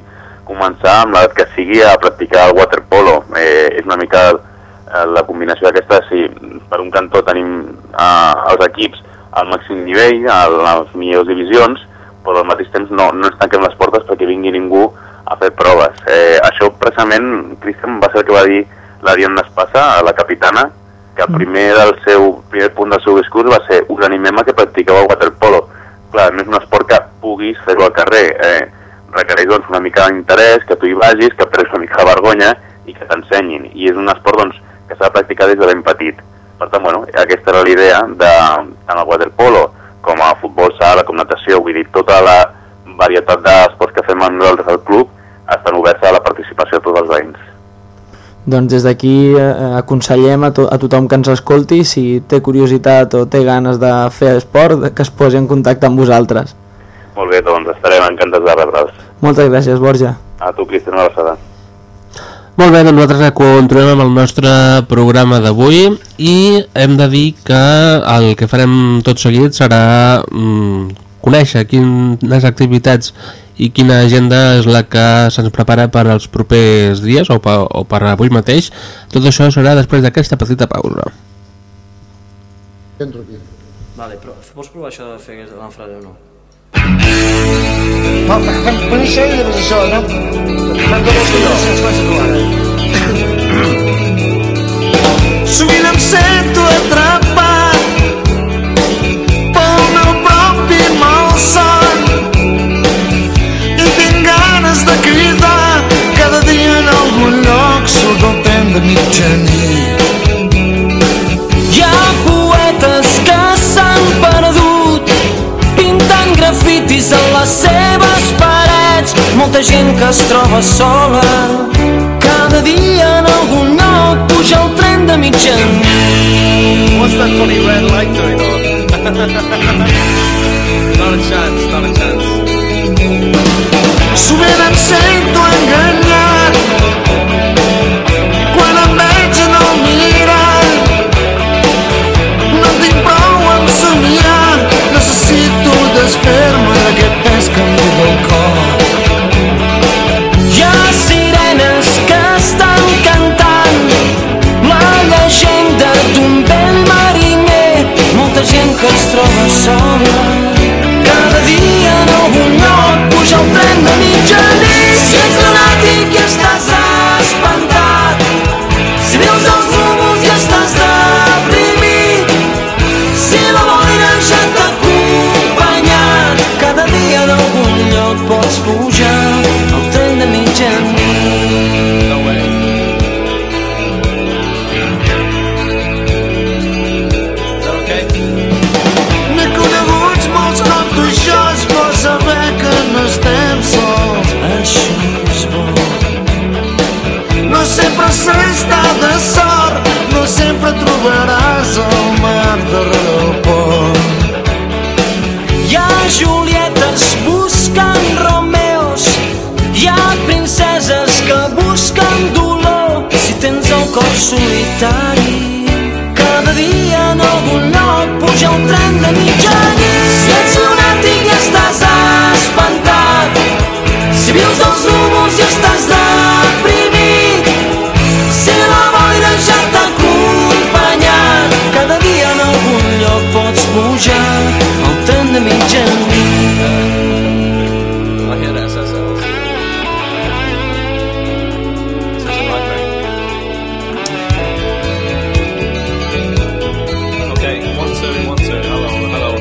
començar amb l'edat que sigui a practicar el waterpolo. Eh, és una mica eh, la combinació d'aquesta, si per un cantó tenim eh, els equips al màxim nivell, a les millors divisions, però al mateix temps no, no ens tanquem les portes perquè vingui ningú a fer proves. Eh, això precisament, Cristian, va ser el que va dir l'Ariadna Espasa, la capitana, que el primer del seu primer punt del seu discurs va ser us animem a que practiqueu el waterpolo. Clar, no és un esport que puguis fer-ho al carrer, eh, requereix doncs, una mica d'interès, que tu hi vagis, que prenguis una mica de vergonya i que t'ensenyin. I és un esport doncs, que s'ha de practicar des de ben petit. Per tant, bueno, aquesta era la idea de tant el waterpolo com a futbol sala, com natació, vull dir, tota la varietat d'esports que fem nosaltres al club estan oberts a la participació de tots els veïns. Doncs des d'aquí eh, aconsellem a, to a tothom que ens escolti, si té curiositat o té ganes de fer esport, que es posi en contacte amb vosaltres. Molt bé, doncs estarem encantats de rebre'ls. Moltes gràcies, Borja. A tu, Cristian, una abraçada. Molt bé, doncs nosaltres continuem amb el nostre programa d'avui i hem de dir que el que farem tot seguit serà mm, conèixer quines activitats i quina agenda és la que se'ns prepara per als propers dies o per, o per avui mateix. Tot això serà després d'aquesta petita pausa. Vale, però vols provar això de fer aquesta frase o no? Ma fem conèixer i després això, no? Fem tot els que ens fas tu ara. Sovint em sento atrapat pel meu propi malson ganes de cridar cada dia en algun lloc surt el tren de mitjanit. Hi ha poetes que s'han perdut pintant grafitis a les seves parets. Molta gent que es troba sola cada dia en algun lloc puja el tren de mitjanit. What's that funny red light doing on? not a chance, not a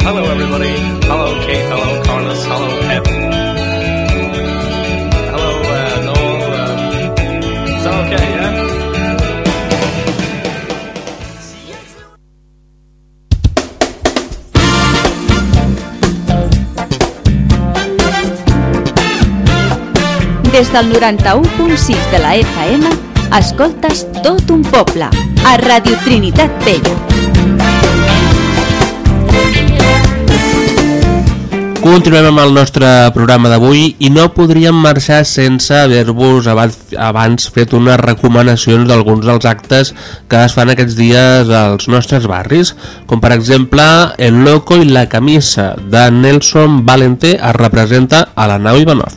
Hello, everybody. Hello, Kate. Hello, Carlos. Hello, Kevin. Hello, uh, Noel. Uh, it's okay, yeah? Des del 91.6 de la FM, escoltes tot un poble, a Radio Trinitat Vella. Continuem amb el nostre programa d'avui i no podríem marxar sense haver-vos abans, fet unes recomanacions d'alguns dels actes que es fan aquests dies als nostres barris, com per exemple El Loco i la Camisa de Nelson Valente es representa a la nau Ivanov.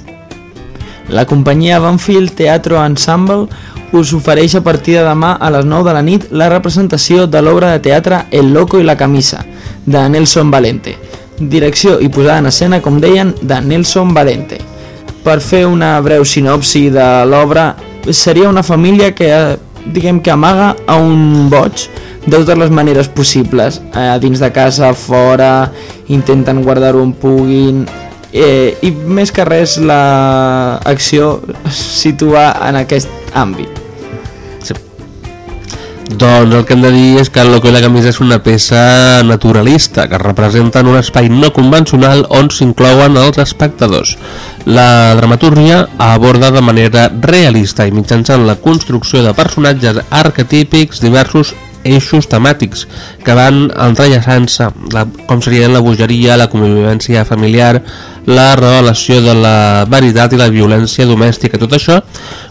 La companyia Banfield Teatro Ensemble us ofereix a partir de demà a les 9 de la nit la representació de l'obra de teatre El Loco i la Camisa, de Nelson Valente. Direcció i posada en escena, com deien, de Nelson Valente. Per fer una breu sinopsi de l'obra, seria una família que, diguem que amaga a un boig de totes les maneres possibles, eh, dins de casa, fora, intenten guardar-ho on puguin, eh, i més que res l'acció es situa en aquest àmbit. Doncs el que hem de dir és que el Loco i la camisa és una peça naturalista que representen un espai no convencional on s'inclouen els espectadors. La dramatúrgia aborda de manera realista i mitjançant la construcció de personatges arquetípics diversos eixos temàtics que van entrellaçant-se, com serien la bogeria, la convivència familiar, la revelació de la veritat i la violència domèstica. Tot això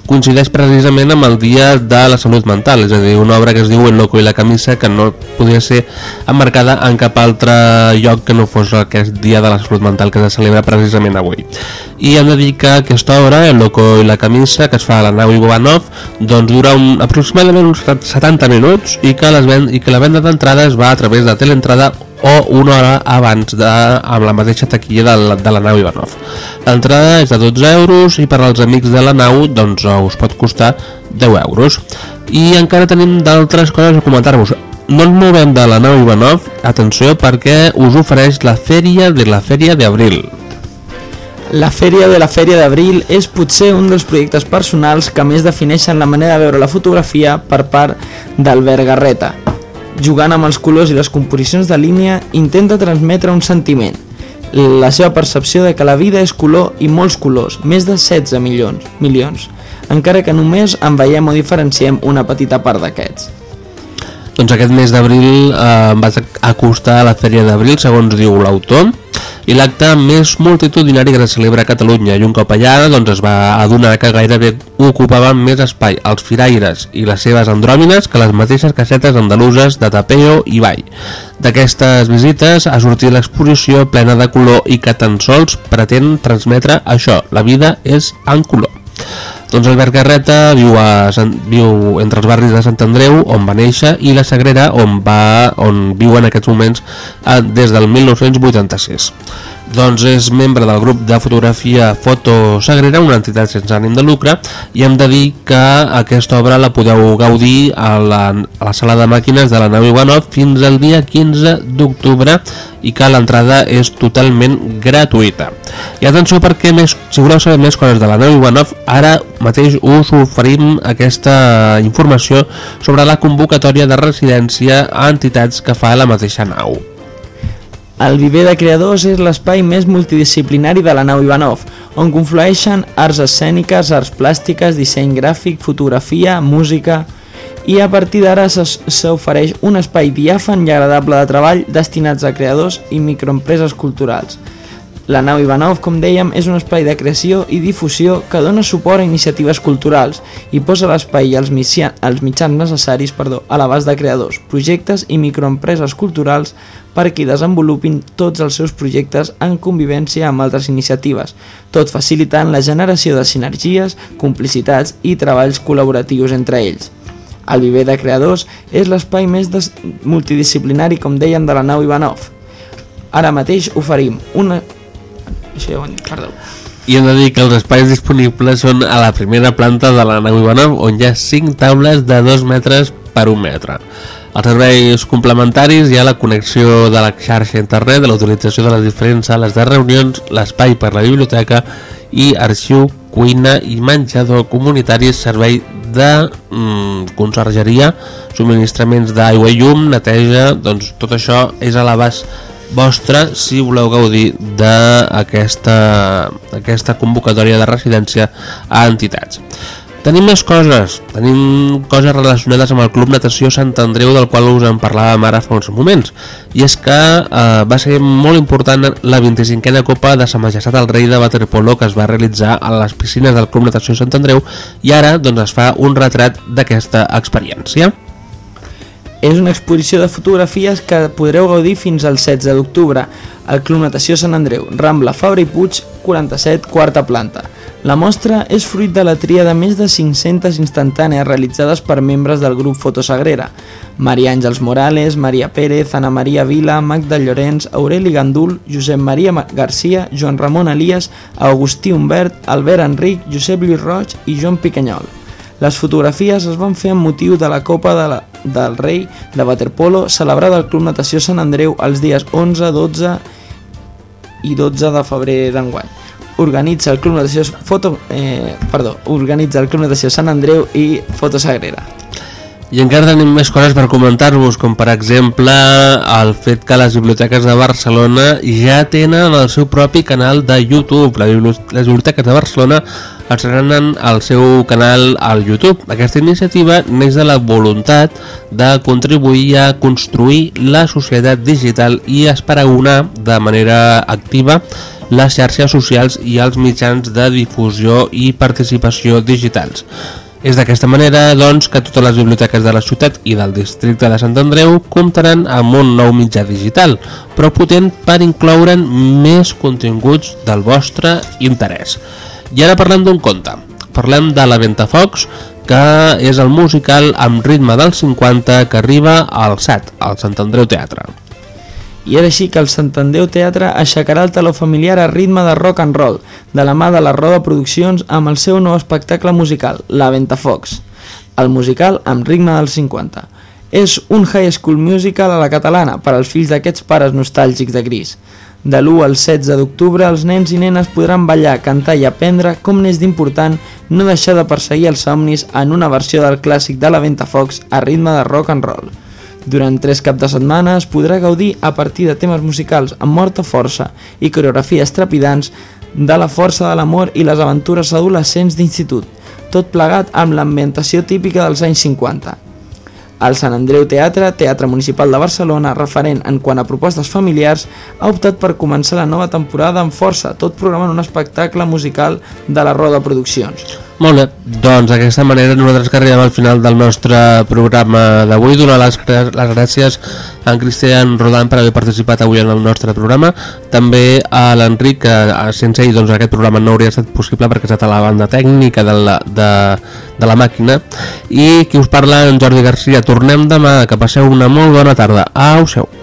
coincideix precisament amb el Dia de la Salut Mental, és a dir, una obra que es diu El loco i la camisa que no podia ser emmarcada en cap altre lloc que no fos aquest Dia de la Salut Mental que se celebra precisament avui. I hem de dir que aquesta obra, El loco i la camisa, que es fa a la nau Ivanov, doncs dura un, aproximadament uns 70 minuts i que, les ven, i que la venda d'entrades va a través de teleentrada o una hora abans de, amb la mateixa taquilla de la, de la nau Ivanov. L'entrada és de 12 euros i per als amics de la nau doncs, us pot costar 10 euros. I encara tenim d'altres coses a comentar-vos. No ens movem de la nau Ivanov, atenció, perquè us ofereix la Fèria de la Fèria d'Abril. La Fèria de la Fèria d'Abril és potser un dels projectes personals que més defineixen la manera de veure la fotografia per part d'Albert Garreta. Jugant amb els colors i les composicions de línia, intenta transmetre un sentiment, la seva percepció de que la vida és color i molts colors, més de 16 milions, milions, encara que només en veiem o diferenciem una petita part d'aquests. Doncs aquest mes d'abril eh, vaig acostar a la Fèria d'Abril, segons diu l'autor, i l'acte més multitudinari que se celebra a Catalunya i un cop allà doncs, es va adonar que gairebé ocupaven més espai els firaires i les seves andròmines que les mateixes casetes andaluses de Tapeo i Vall. D'aquestes visites ha sortit l'exposició plena de color i que tan sols pretén transmetre això, la vida és en color. Doncs Albert Garreta viu, a, viu entre els barris de Sant Andreu, on va néixer, i la Sagrera, on, va, on viu en aquests moments des del 1986. Doncs és membre del grup de fotografia Foto Sagrera, una entitat sense ànim de lucre, i hem de dir que aquesta obra la podeu gaudir a la, a la sala de màquines de la nau Ivanov fins al dia 15 d'octubre i que l'entrada és totalment gratuïta. I atenció perquè més, si voleu saber més coses de la nau Ivanov, ara mateix us oferim aquesta informació sobre la convocatòria de residència a entitats que fa la mateixa nau. El viver de creadors és l'espai més multidisciplinari de la nau Ivanov, on conflueixen arts escèniques, arts plàstiques, disseny gràfic, fotografia, música... I a partir d'ara s'ofereix un espai diàfan i agradable de treball destinats a creadors i microempreses culturals. La nau Ivanov, com dèiem, és un espai de creació i difusió que dona suport a iniciatives culturals i posa l'espai i els, els mitjans necessaris perdó, a l'abast de creadors, projectes i microempreses culturals per qui desenvolupin tots els seus projectes en convivència amb altres iniciatives, tot facilitant la generació de sinergies, complicitats i treballs col·laboratius entre ells. El viver de creadors és l'espai més multidisciplinari, com deien, de la nau Ivanov. Ara mateix oferim una això ja ho dit, perdó. I hem de dir que els espais disponibles són a la primera planta de la nau Ivanov, on hi ha 5 taules de 2 metres per 1 metre. Els serveis complementaris hi ha la connexió de la xarxa internet, de la utilització de les diferents sales de reunions, l'espai per la biblioteca i arxiu, cuina i menjador comunitari, servei de mm, consergeria, subministraments d'aigua i llum, neteja, doncs tot això és a l'abast vostre si voleu gaudir d'aquesta aquesta convocatòria de residència a entitats. Tenim més coses, tenim coses relacionades amb el Club Natació Sant Andreu del qual us en parlàvem ara fa uns moments i és que eh, va ser molt important la 25a Copa de Sa Majestat el Rei de Waterpolo que es va realitzar a les piscines del Club Natació Sant Andreu i ara doncs, es fa un retrat d'aquesta experiència. És una exposició de fotografies que podreu gaudir fins al 16 d'octubre al Club Natació Sant Andreu, Rambla Fabra i Puig, 47, quarta planta. La mostra és fruit de la tria de més de 500 instantànies realitzades per membres del grup Fotosagrera. Maria Àngels Morales, Maria Pérez, Ana Maria Vila, Magda Llorenç, Aureli Gandul, Josep Maria Garcia, Joan Ramon Elias, Agustí Humbert, Albert Enric, Josep Lluís Roig i Joan Piquenyol. Les fotografies es van fer amb motiu de la Copa de la, del Rei de Waterpolo celebrada al Club Natació Sant Andreu els dies 11, 12 i 12 de febrer d'enguany organitza el Club Natació Foto, eh, perdó, organitza el Club Natació Sant Andreu i Fotosagrera. I encara tenim més coses per comentar-vos, com per exemple el fet que les biblioteques de Barcelona ja tenen el seu propi canal de YouTube. Les biblioteques de Barcelona estrenen el seu canal al YouTube. Aquesta iniciativa neix de la voluntat de contribuir a construir la societat digital i esperagonar de manera activa les xarxes socials i els mitjans de difusió i participació digitals. És d'aquesta manera doncs, que totes les biblioteques de la ciutat i del districte de Sant Andreu comptaran amb un nou mitjà digital, però potent per incloure'n més continguts del vostre interès. I ara parlem d'un conte. Parlem de la Ventafocs, que és el musical amb ritme dels 50 que arriba al SAT, al Sant Andreu Teatre i és així que el Sant Andreu Teatre aixecarà el taló familiar a ritme de rock and roll, de la mà de la Roda Produccions amb el seu nou espectacle musical, La Ventafocs, el musical amb ritme dels 50. És un high school musical a la catalana per als fills d'aquests pares nostàlgics de gris. De l'1 al 16 d'octubre els nens i nenes podran ballar, cantar i aprendre com n'és d'important no deixar de perseguir els somnis en una versió del clàssic de la Ventafocs a ritme de rock and roll. Durant tres caps de setmana es podrà gaudir a partir de temes musicals amb morta força i coreografies trepidants de la força de l'amor i les aventures adolescents d'institut, tot plegat amb l'ambientació típica dels anys 50. El Sant Andreu Teatre, Teatre Municipal de Barcelona, referent en quant a propostes familiars, ha optat per començar la nova temporada amb força, tot programant un espectacle musical de la Roda Produccions. Molt bé, doncs d'aquesta manera nosaltres que arribem al final del nostre programa d'avui, donar les, les gràcies a en Cristian Rodan per haver participat avui en el nostre programa, també a l'Enric, que sense ell doncs, aquest programa no hauria estat possible perquè ha estat a la banda tècnica de la, de, de la màquina, i qui us parla, en Jordi Garcia. Tornem demà, que passeu una molt bona tarda. Au seu!